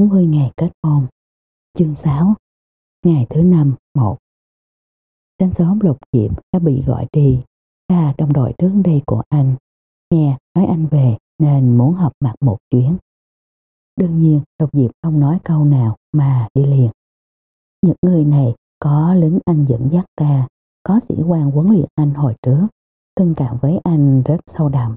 40 ngày kết hôn. Chương 6 Ngày thứ năm 1 Sáng sớm Lục Diệp đã bị gọi đi. À, Ca trong đội trước đây của anh. Nghe nói anh về nên muốn họp mặt một chuyến. Đương nhiên Lục Diệp không nói câu nào mà đi liền. Những người này có lính anh dẫn dắt ra, có sĩ quan huấn luyện anh hồi trước, tình cảm với anh rất sâu đậm.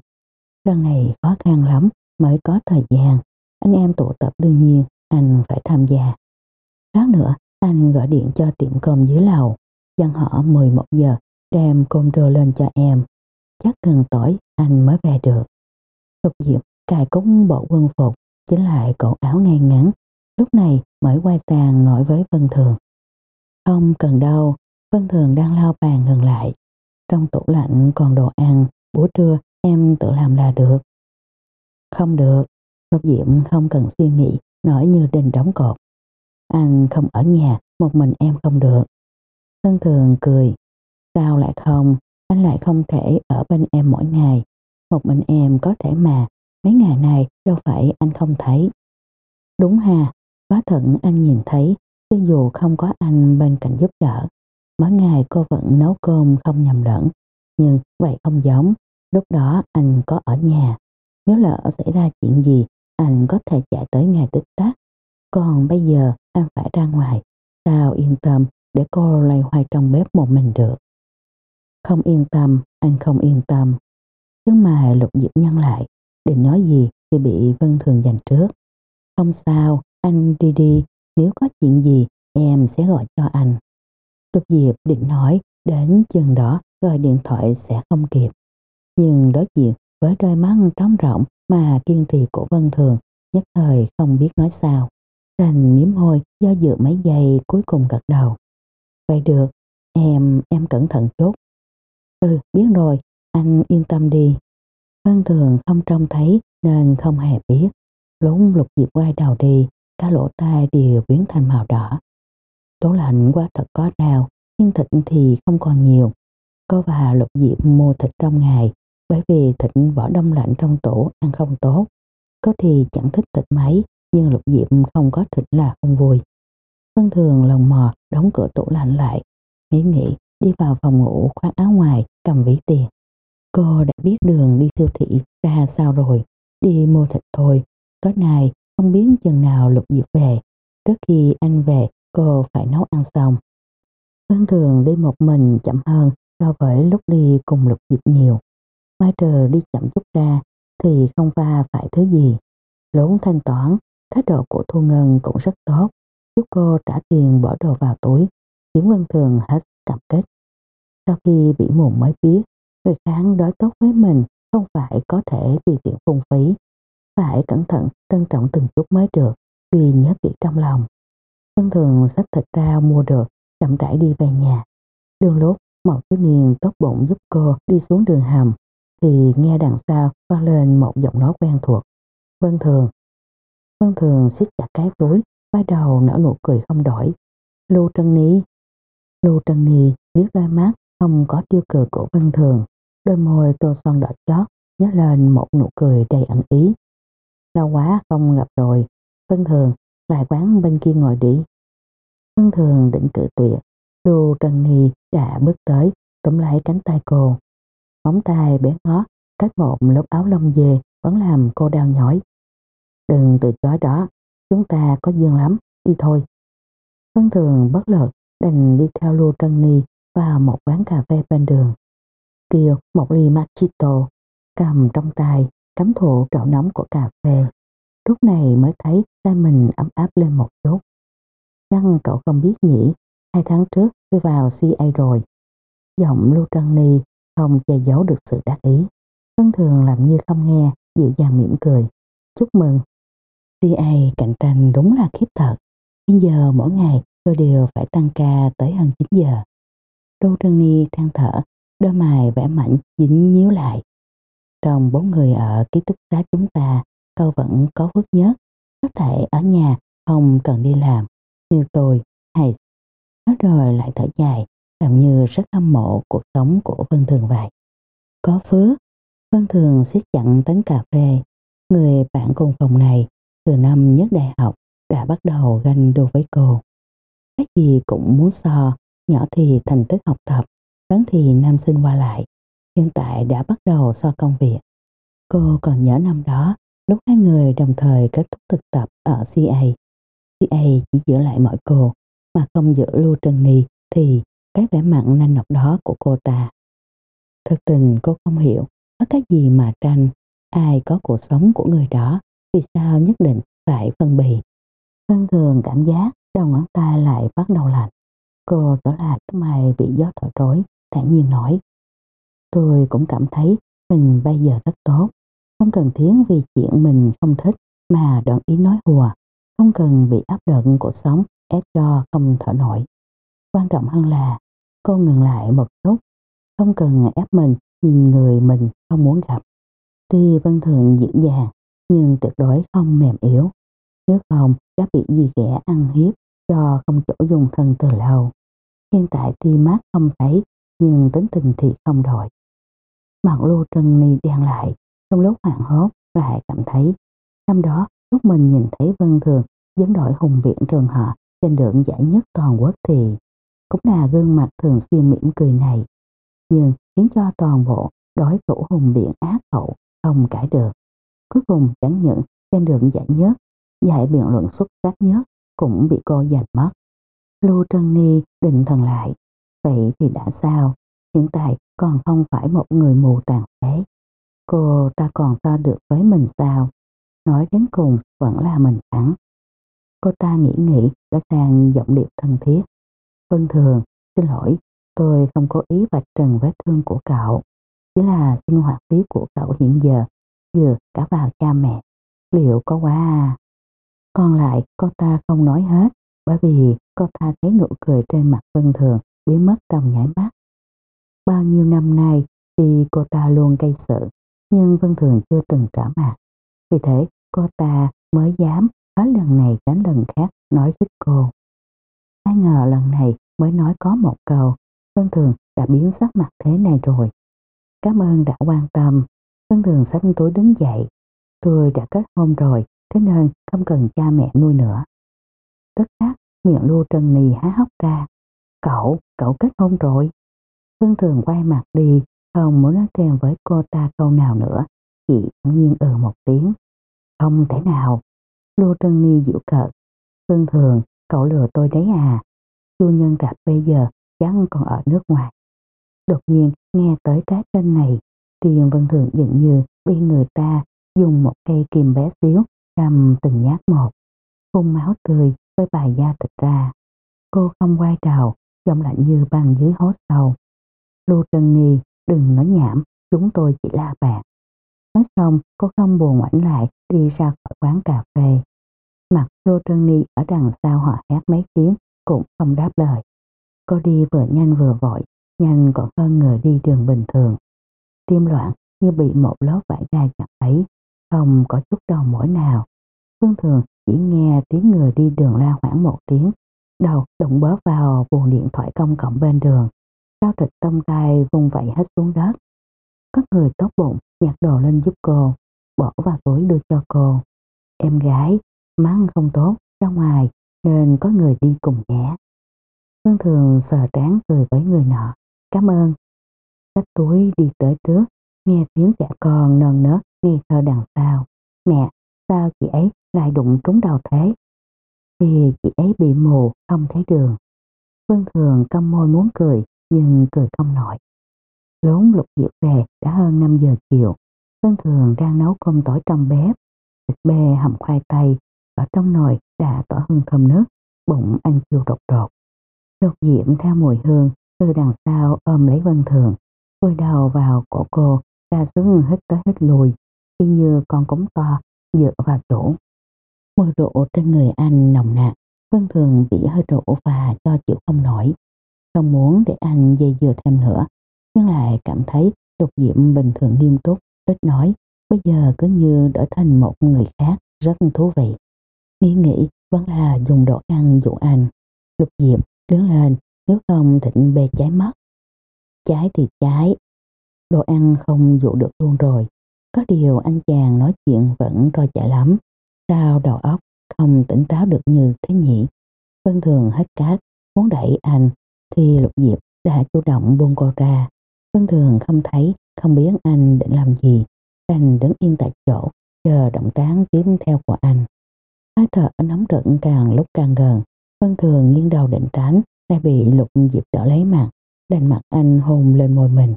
Lần này khó khăn lắm mới có thời gian, anh em tụ tập đương nhiên anh phải tham gia. Lát nữa anh gọi điện cho tiệm cơm dưới lầu, dặn họ 11 giờ đem cơm trưa lên cho em. Chắc gần tối anh mới về được. Lục Diệp cài cúng bộ quân phục, chính lại cổ áo ngay ngắn. Lúc này mới quay sang nói với Vân Thường. Không cần đâu, Vân Thường đang lao bàn ngừng lại. Trong tủ lạnh còn đồ ăn, bữa trưa em tự làm là được. Không được, Lục Diệp không cần suy nghĩ, nổi như đình đóng cột. Anh không ở nhà, một mình em không được. thân Thường cười, sao lại không, anh lại không thể ở bên em mỗi ngày. Một mình em có thể mà, mấy ngày này đâu phải anh không thấy. Đúng hà, quá thận anh nhìn thấy, cho dù không có anh bên cạnh giúp đỡ. Mỗi ngày cô vẫn nấu cơm không nhầm lẫn, nhưng vậy không giống, lúc đó anh có ở nhà. Nếu lỡ xảy ra chuyện gì, anh có thể chạy tới ngày tích tắc. Còn bây giờ anh phải ra ngoài, sao yên tâm để cô lay hoay trong bếp một mình được. Không yên tâm, anh không yên tâm. Chứ mà lục diệp nhân lại, định nói gì thì bị Vân Thường giành trước. Không sao, anh đi đi, nếu có chuyện gì em sẽ gọi cho anh. Lục Diệp định nói đến chừng đó gọi điện thoại sẽ không kịp. Nhưng đối diện với đôi mắt trống rộng mà kiên trì của Vân Thường nhất thời không biết nói sao. Đành miếm môi do dự mấy giây cuối cùng gật đầu. Vậy được, em, em cẩn thận chút. Ừ, biết rồi, anh yên tâm đi. Vân Thường không trông thấy nên không hề biết. Lúng lục diệp quay đầu đi, cả lỗ tai đều biến thành màu đỏ. Tố lạnh quá thật có đau, nhưng thịt thì không còn nhiều. Cô và lục diệp mua thịt trong ngày, bởi vì thịt bỏ đông lạnh trong tủ ăn không tốt. Có thì chẳng thích thịt mấy, nhưng lục diệp không có thịt là không vui. Vân thường lòng mò đóng cửa tủ lạnh lại, nghĩ nghĩ đi vào phòng ngủ khoác áo ngoài cầm ví tiền. Cô đã biết đường đi siêu thị ra sao rồi, đi mua thịt thôi. Tối nay không biết chừng nào lục diệp về. Trước khi anh về cô phải nấu ăn xong. Vân thường đi một mình chậm hơn so với lúc đi cùng lục diệp nhiều. Mai trờ đi chậm chút ra thì không va phải thứ gì. Lốn thanh toán, thái độ của Thu Ngân cũng rất tốt. Giúp cô trả tiền bỏ đồ vào túi, khiến Vân Thường hết cảm kết. Sau khi bị mùng mới biết, người kháng đối tốt với mình không phải có thể tùy tiện phung phí. Phải cẩn thận, trân trọng từng chút mới được, ghi nhớ kỹ trong lòng. Vân Thường xách thịt ra mua được, chậm rãi đi về nhà. Đường lúc một thiếu niên tốt bụng giúp cô đi xuống đường hầm, thì nghe đằng sau vang lên một giọng nói quen thuộc. Vân Thường. Vân Thường siết chặt cái túi, bắt đầu nở nụ cười không đổi. Lưu Trân Ni. Lưu Trân Ni liếc đôi mắt không có tiêu cười của Vân Thường. Đôi môi tô son đỏ chót nhớ lên một nụ cười đầy ẩn ý. Lâu quá không gặp rồi. Vân Thường, lại quán bên kia ngồi đi. Vân Thường định cự tuyệt. Lưu Trân Ni đã bước tới, túm lấy cánh tay cô. Móng tay bé ngó, cách một lớp áo lông dê vẫn làm cô đau nhói. Đừng từ chối đó, chúng ta có duyên lắm, đi thôi. Vân Thường bất lực đành đi theo Lưu Trân Ni vào một quán cà phê bên đường. Kêu một ly machito, cầm trong tay, cắm thụ trậu nóng của cà phê. Lúc này mới thấy tay mình ấm áp lên một chút. Chăng cậu không biết nhỉ, hai tháng trước tôi vào CA rồi. Giọng Lưu Trân Ni không che giấu được sự đắc ý. Vân Thường làm như không nghe, dịu dàng mỉm cười. Chúc mừng. CA cạnh tranh đúng là khiếp thật. Hiện giờ mỗi ngày tôi đều phải tăng ca tới hơn 9 giờ. Đô Trân Ni than thở, đôi mày vẽ mạnh dính nhíu lại. Trong bốn người ở ký túc xá chúng ta, câu vẫn có phước nhất, có thể ở nhà không cần đi làm, như tôi hay nói rồi lại thở dài, làm như rất hâm mộ cuộc sống của Vân Thường vậy. Có phước, Vân Thường siết chặn tánh cà phê, người bạn cùng phòng này từ năm nhất đại học đã bắt đầu ganh đua với cô. Cái gì cũng muốn so, nhỏ thì thành tích học tập, lớn thì nam sinh qua lại. Hiện tại đã bắt đầu so công việc. Cô còn nhớ năm đó, lúc hai người đồng thời kết thúc thực tập ở CA. CA chỉ giữ lại mọi cô, mà không giữ Lưu Trần Ni thì cái vẻ mặn nanh nọc đó của cô ta. Thực tình cô không hiểu có cái gì mà tranh, ai có cuộc sống của người đó, vì sao nhất định phải phân bì. phân thường cảm giác đầu ngón tay lại bắt đầu lạnh. Cô tỏ là cái mày bị gió thổi rối, thản nhiên nói. Tôi cũng cảm thấy mình bây giờ rất tốt, không cần thiết vì chuyện mình không thích mà đoạn ý nói hùa, không cần bị áp lực cuộc sống ép cho không thở nổi. Quan trọng hơn là cô ngừng lại một chút, không cần ép mình nhìn người mình không muốn gặp. Tuy Vân Thường diễn dàng, nhưng tuyệt đối không mềm yếu. Nếu không, đã bị gì ghẻ ăn hiếp cho không chỗ dùng thân từ lâu. Hiện tại tuy mắt không thấy, nhưng tính tình thì không đổi. Mặt lưu trân ni đen lại, trong lúc hoảng hốt lại cảm thấy năm đó lúc mình nhìn thấy Vân Thường dẫn đội hùng viện trường họ trên đường giải nhất toàn quốc thì cũng là gương mặt thường xuyên mỉm cười này, nhưng khiến cho toàn bộ đối thủ hùng biện ác hậu không cãi được. Cuối cùng chẳng những trên đường giải nhất, giải biện luận xuất sắc nhất cũng bị cô giành mất. Lưu Trân Ni định thần lại, vậy thì đã sao, hiện tại còn không phải một người mù tàn phế. Cô ta còn so được với mình sao? Nói đến cùng vẫn là mình thắng. Cô ta nghĩ nghĩ đã sang giọng điệu thân thiết. Vân Thường, xin lỗi, tôi không có ý vạch trần vết thương của cậu. Chỉ là sinh hoạt phí của cậu hiện giờ vừa cả vào cha mẹ. Liệu có quá à? Còn lại cô ta không nói hết bởi vì cô ta thấy nụ cười trên mặt Vân Thường biến mất trong nhảy mắt. Bao nhiêu năm nay thì cô ta luôn gây sự nhưng Vân Thường chưa từng trả mặt. Vì thế cô ta mới dám hết lần này đến lần khác nói với cô. Ai ngờ lần này mới nói có một câu, Vân Thường đã biến sắc mặt thế này rồi. Cảm ơn đã quan tâm. Vân Thường xách túi đứng dậy. Tôi đã kết hôn rồi, thế nên không cần cha mẹ nuôi nữa. Tất khắc, miệng lưu trần nì há hốc ra. Cậu, cậu kết hôn rồi. Vân Thường quay mặt đi, không muốn nói thêm với cô ta câu nào nữa, chỉ nhiên ừ một tiếng. Không thể nào. Lưu Trân Ni dịu cợt. Vân Thường, cậu lừa tôi đấy à. Chu nhân rạp bây giờ chắc còn ở nước ngoài. Đột nhiên nghe tới cái tên này, tiền Vân Thường dường như bị người ta dùng một cây kìm bé xíu cầm từng nhát một. Phun máu tươi với bài da thịt ra. Cô không quay đầu, giọng lạnh như băng dưới hố sâu. Lưu Trân Nghi, đừng nói nhảm, chúng tôi chỉ là bạn. Nói xong, cô không buồn ngoảnh lại đi ra khỏi quán cà phê. Mặt Lưu Trân Ni ở đằng sau họ hát mấy tiếng cũng không đáp lời. Cô đi vừa nhanh vừa vội, nhanh còn hơn người đi đường bình thường. Tim loạn như bị một lớp vải gai chặt ấy, không có chút đầu mỏi nào. Phương thường chỉ nghe tiếng người đi đường la khoảng một tiếng, đầu đụng bớ vào buồn điện thoại công cộng bên đường. Cao thịt tông tay vung vẫy hết xuống đất. Có người tốt bụng nhặt đồ lên giúp cô, bỏ vào túi đưa cho cô. Em gái, Mắt không tốt, ra ngoài nên có người đi cùng nhé. Phương thường sờ trán cười với người nọ. Cảm ơn. Xách túi đi tới trước, nghe tiếng trẻ con non nớt nghi thơ đằng sau. Mẹ, sao chị ấy lại đụng trúng đầu thế? Thì chị ấy bị mù, không thấy đường. Phương thường cong môi muốn cười, nhưng cười không nổi. Lốn lục diệp về đã hơn 5 giờ chiều. Phương thường đang nấu cơm tỏi trong bếp. Thịt bê hầm khoai tây, ở trong nồi đã tỏa hương thơm nước, bụng anh chiều rột rột. Lục diễm theo mùi hương, từ đằng sau ôm lấy Vân Thường, vùi đầu vào cổ cô, ra xuống hít tới hít lùi, y như con cống to, dựa vào chỗ. Mùi rượu trên người anh nồng nặc, Vân Thường bị hơi rượu và cho chịu không nổi. Không muốn để anh dây dừa thêm nữa, nhưng lại cảm thấy lục diễm bình thường nghiêm túc, ít nói, bây giờ cứ như đã thành một người khác, rất thú vị. Nghĩ nghĩ vẫn là dùng đồ ăn dụ anh. Lục diệp đứng lên, nếu không thịnh bê cháy mất. Cháy thì cháy, đồ ăn không dụ được luôn rồi. Có điều anh chàng nói chuyện vẫn trôi chảy lắm. Sao đầu óc không tỉnh táo được như thế nhỉ. Vân Thường hết cát, muốn đẩy anh, thì Lục Diệp đã chủ động buông cô ra. Vân Thường không thấy, không biết anh định làm gì. Anh đứng yên tại chỗ, chờ động tác tiếp theo của anh. Hơi thở nóng rực càng lúc càng gần. Vân Thường nghiêng đầu định tránh, lại bị Lục Diệp đỡ lấy mặt, đành mặt anh hôn lên môi mình.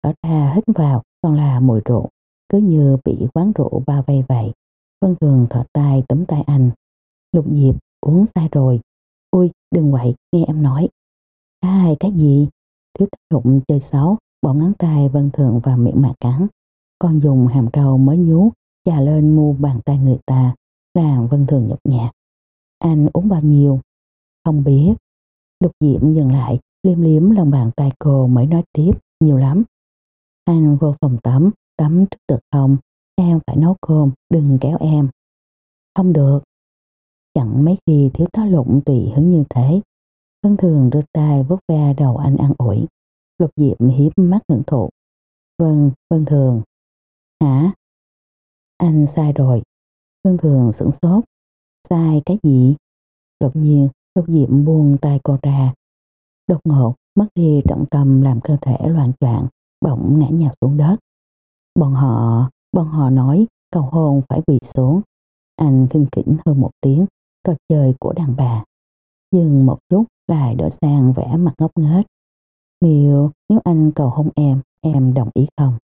Ở ra hít vào còn là mùi rượu, cứ như bị quán rượu bao vây vậy. Vân Thường thở tay tấm tay anh. Lục Diệp uống sai rồi. Ui, đừng quậy, nghe em nói. Ai, cái gì? Thiếu tác dụng chơi xấu, bỏ ngắn tay Vân Thường vào miệng mà cắn. Con dùng hàm trâu mới nhú, chà lên mu bàn tay người ta, làm Vân Thường nhột nhạt. Anh uống bao nhiêu? Không biết. Lục Diệm dừng lại, liếm liếm lòng bàn tay cô mới nói tiếp, nhiều lắm. Anh vô phòng tắm, tắm trước được không? Em phải nấu cơm, đừng kéo em. Không được. Chẳng mấy khi thiếu tá lụng tùy hứng như thế. Vân thường đưa tay vuốt ve đầu anh ăn ủi. Lục Diệm hiếp mắt hưởng thụ. Vâng, Vân thường. Hả? Anh sai rồi thường thường sửng sốt. Sai cái gì? Đột nhiên, Lục Diệm buông tay cô ra. Đột ngột, mất đi trọng tâm làm cơ thể loạn choạng bỗng ngã nhào xuống đất. Bọn họ, bọn họ nói cầu hôn phải quỳ xuống. Anh khinh khỉnh hơn một tiếng, trò chơi của đàn bà. Dừng một chút lại đổi sang vẻ mặt ngốc nghếch. Nếu, nếu anh cầu hôn em, em đồng ý không?